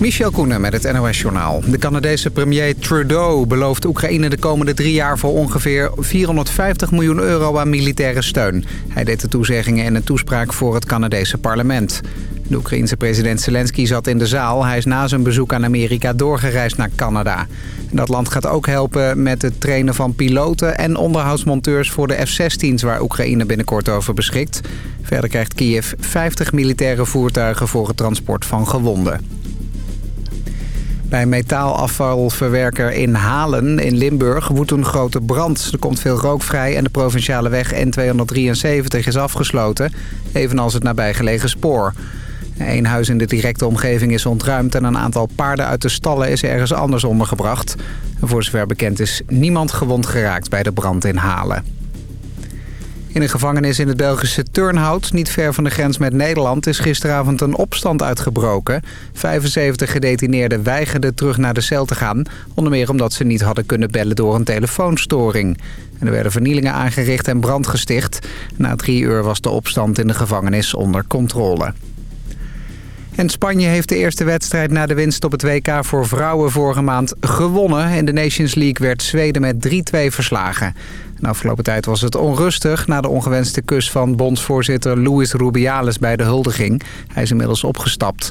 Michel Koenen met het NOS-journaal. De Canadese premier Trudeau belooft Oekraïne de komende drie jaar... voor ongeveer 450 miljoen euro aan militaire steun. Hij deed de toezeggingen in een toespraak voor het Canadese parlement. De Oekraïense president Zelensky zat in de zaal. Hij is na zijn bezoek aan Amerika doorgereisd naar Canada. dat land gaat ook helpen met het trainen van piloten en onderhoudsmonteurs voor de F-16's... waar Oekraïne binnenkort over beschikt. Verder krijgt Kiev 50 militaire voertuigen voor het transport van gewonden. Bij metaalafvalverwerker in Halen in Limburg woedt een grote brand. Er komt veel rook vrij en de provinciale weg N273 is afgesloten. Evenals het nabijgelegen spoor. Een huis in de directe omgeving is ontruimd en een aantal paarden uit de stallen is ergens anders ondergebracht. Voor zover bekend is niemand gewond geraakt bij de brand in Halen. In een gevangenis in het Belgische Turnhout, niet ver van de grens met Nederland... is gisteravond een opstand uitgebroken. 75 gedetineerden weigerden terug naar de cel te gaan... onder meer omdat ze niet hadden kunnen bellen door een telefoonstoring. Er werden vernielingen aangericht en brand gesticht. Na drie uur was de opstand in de gevangenis onder controle. En Spanje heeft de eerste wedstrijd na de winst op het WK voor vrouwen vorige maand gewonnen. In de Nations League werd Zweden met 3-2 verslagen. De afgelopen tijd was het onrustig na de ongewenste kus van bondsvoorzitter Luis Rubiales bij de huldiging. Hij is inmiddels opgestapt.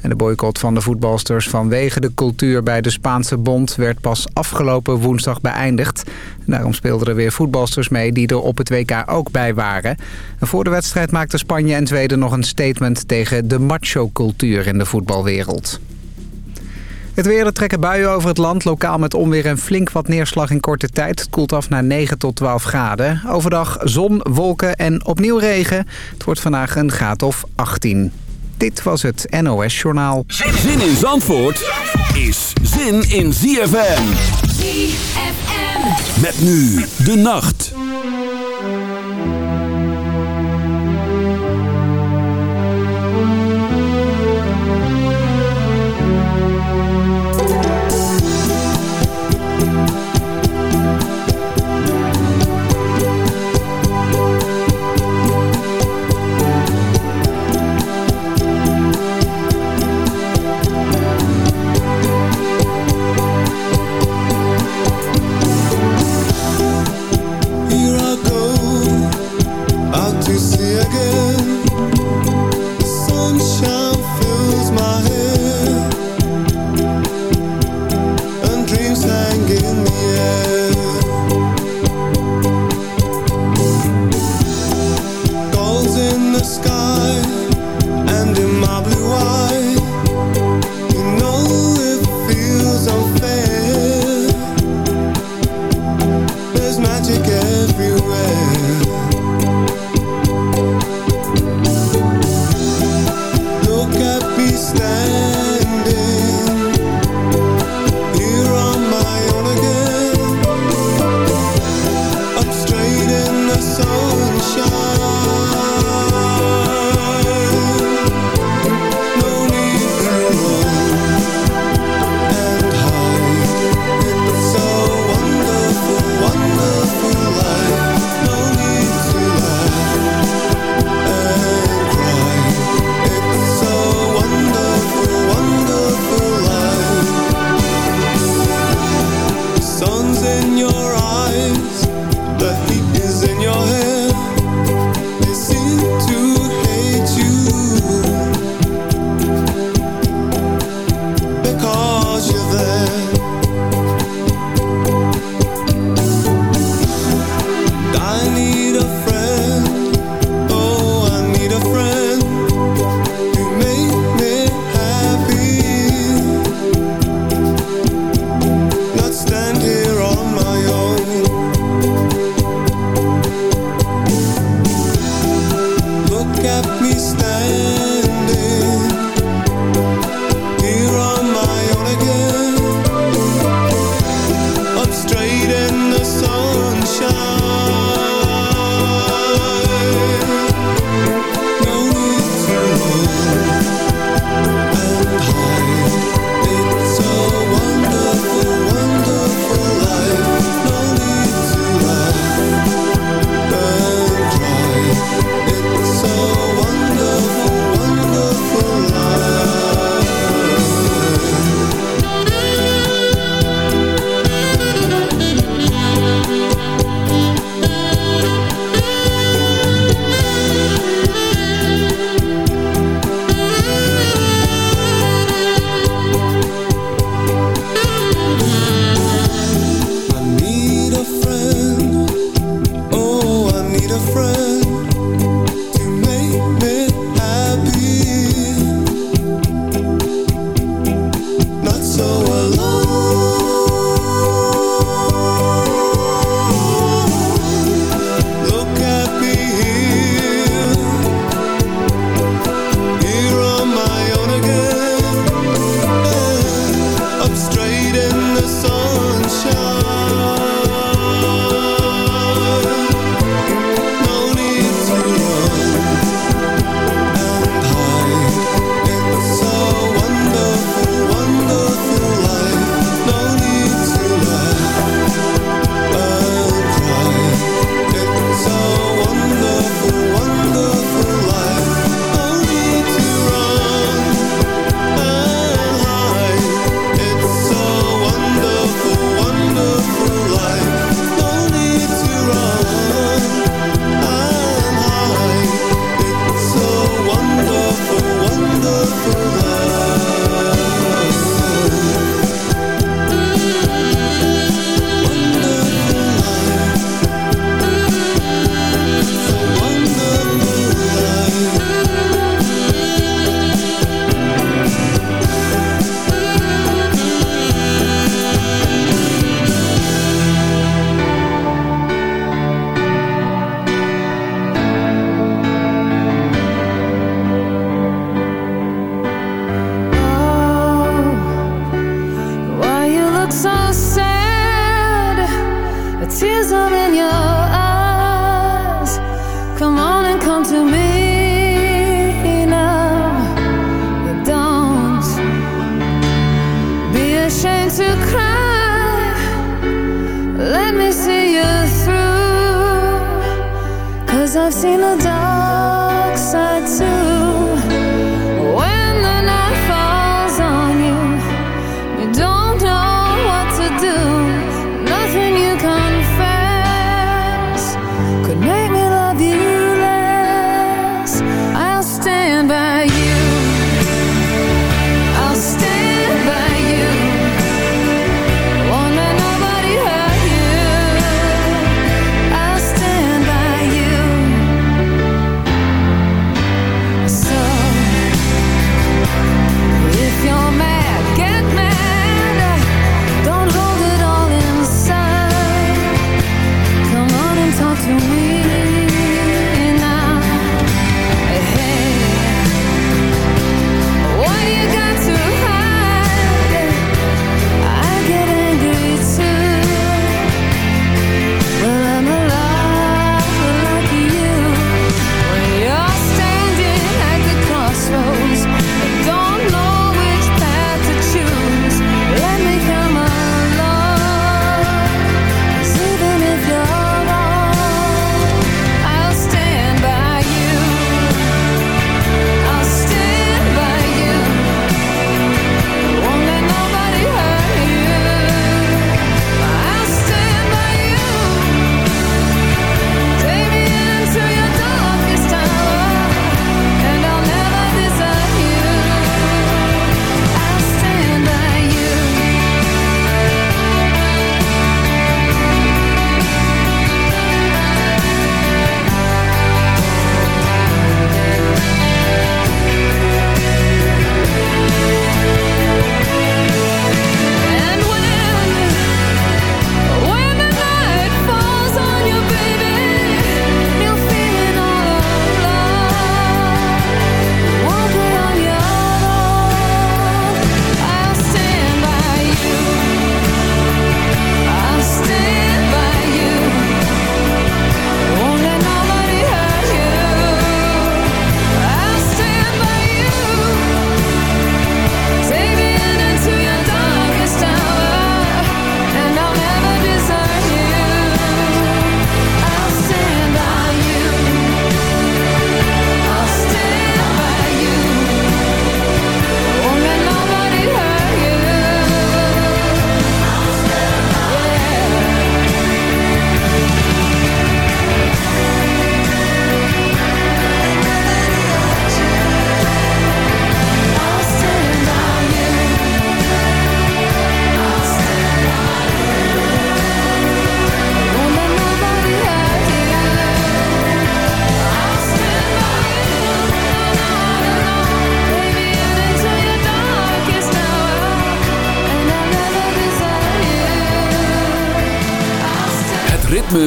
En de boycott van de voetbalsters vanwege de cultuur bij de Spaanse bond werd pas afgelopen woensdag beëindigd. daarom speelden er weer voetbalsters mee die er op het WK ook bij waren. En voor de wedstrijd maakten Spanje en Zweden nog een statement tegen de macho-cultuur in de voetbalwereld. Het weer, er trekken buien over het land. Lokaal met onweer en flink wat neerslag in korte tijd. Het koelt af naar 9 tot 12 graden. Overdag zon, wolken en opnieuw regen. Het wordt vandaag een graad of 18. Dit was het NOS Journaal. Zin in Zandvoort is zin in ZFM. ZFM. Met nu de nacht.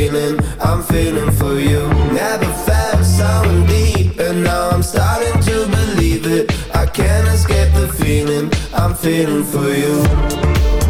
feeling, I'm feeling for you. Never felt something deep And now I'm starting to believe it. I can't escape the feeling, I'm feeling for you.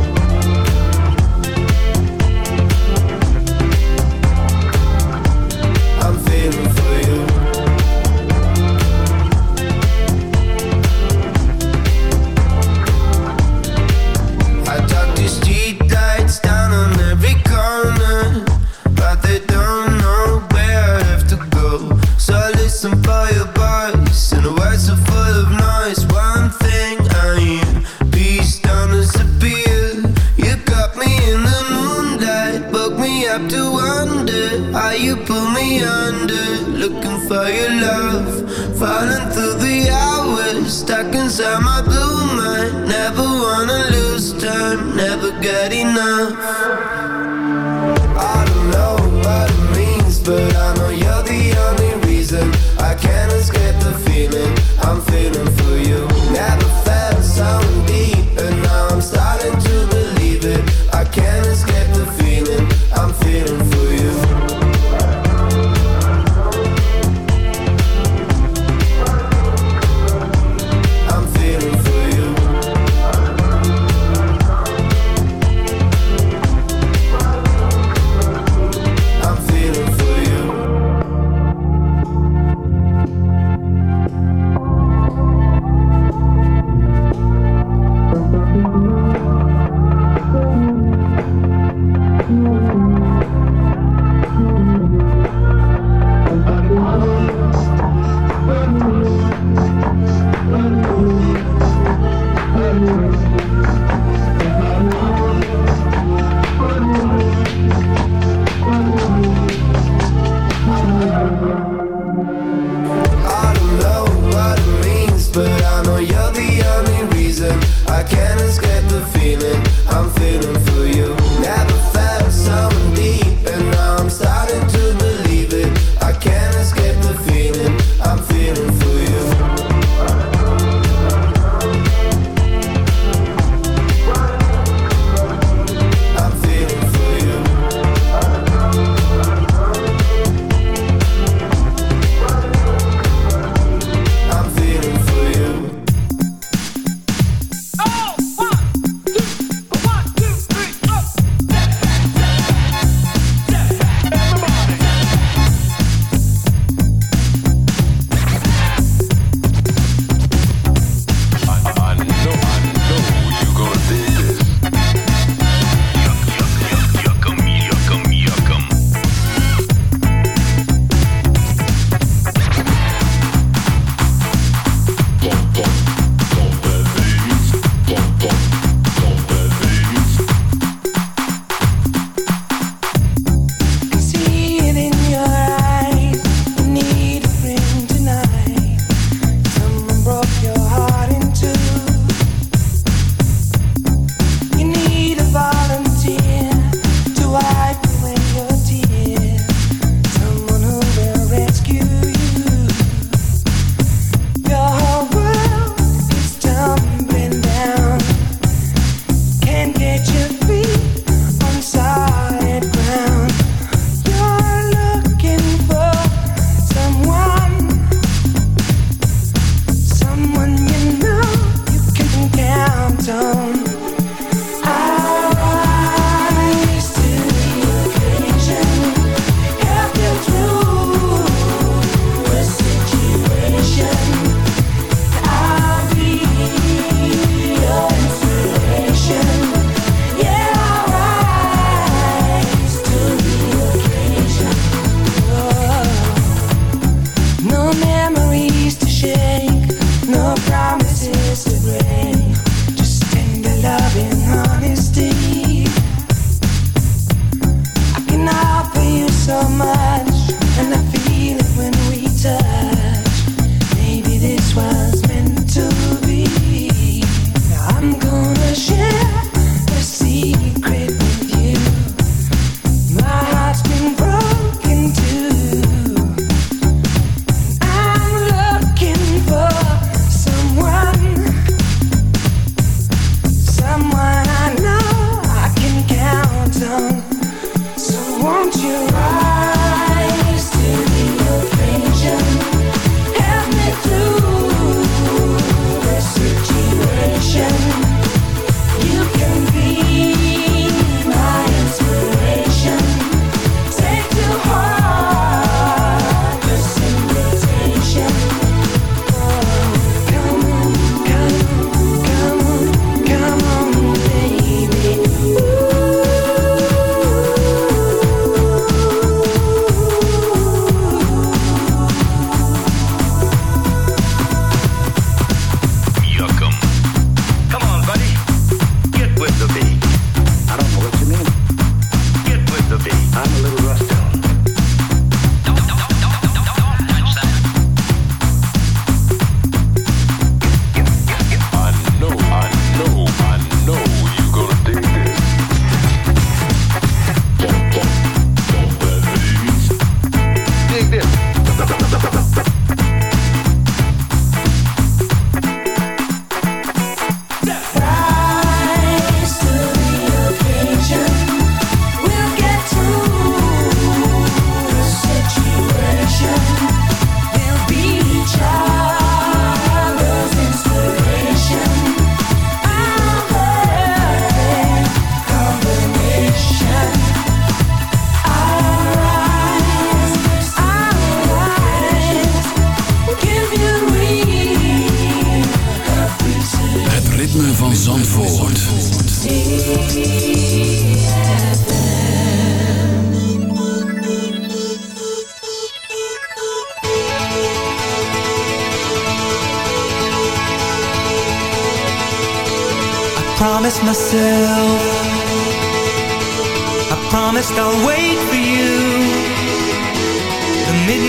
good enough.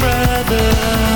brother.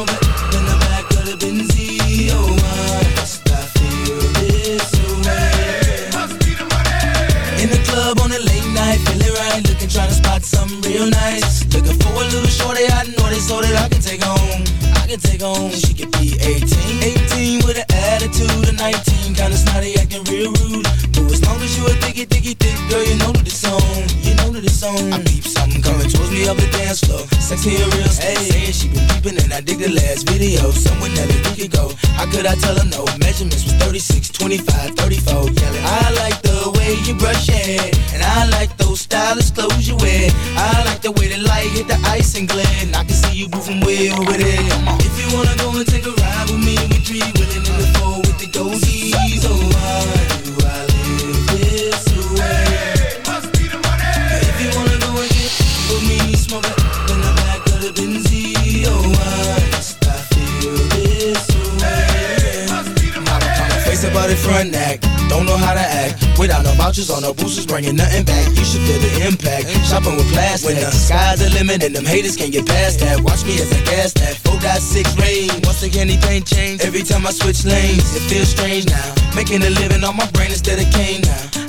In the back of the. Oh, why must I feel this way? Must be the money. In the club on a late night, feeling right, looking trying to spot something real nice. Looking for a little shorty I know this so that I can take home. I can take home. Last video. Somewhere Nelly we could go. How could I tell her no? Measurements was 36, 25, 34. Yelling, I like the way you brush your vouchers or no boosters, bringing nothing back. You should feel the impact. Shopping with plastic. When the sky's the limit and them haters can't get past that. Watch me as I gas that. 4.6 range. Once again, anything change. Every time I switch lanes, it feels strange now. Making a living on my brain instead of cane now.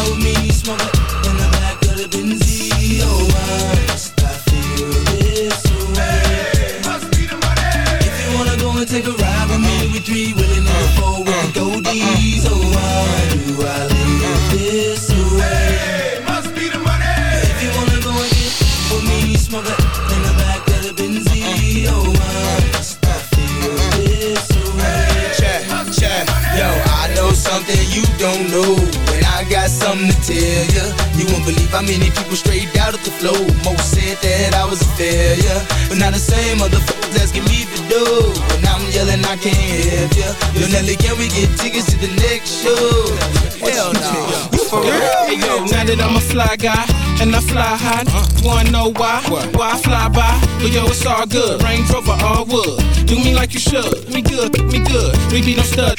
And with me, smoke in the back of the Benz. Oh, why must I feel this way? Must be the money. If you wanna go and take a ride with me, we three willing in the four with the goldies. Oh, why do I live this way? Must be the money. If you wanna go and get with me, smoke in the back of the Benz. Oh, why must I feel this way? Check, check. Yo, I know something you don't know. Tell ya. You won't believe how many people straight out of the flow. Most said that I was a failure. But now the same motherfuckers asking me to do. And I'm yelling, I can't help ya. Yo, Nelly, can we get tickets to the next show? Hell no. You for real? Hey, yo, now that I'm a fly guy and I fly high, wanna know why? Why I fly by? But yo, it's all good. Range Rover, all wood. Do me like you should. Me good, me good. We be no stud.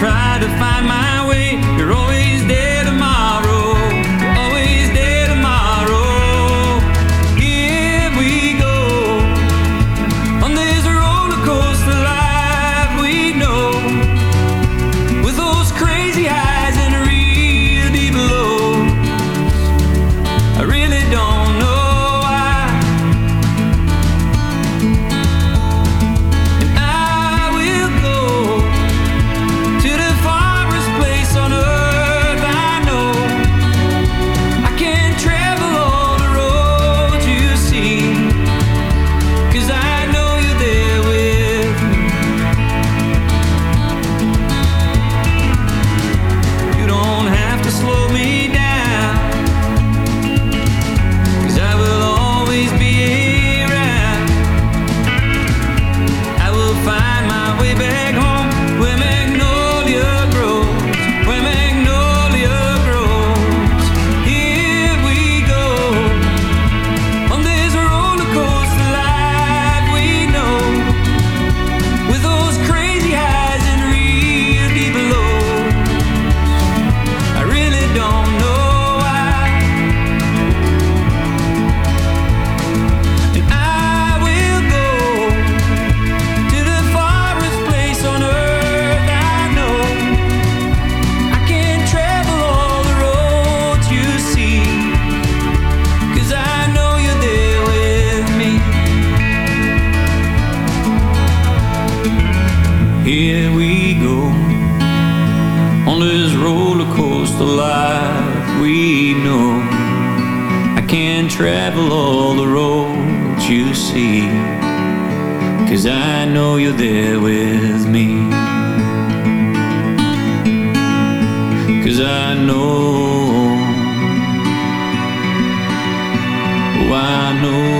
try to find my I know.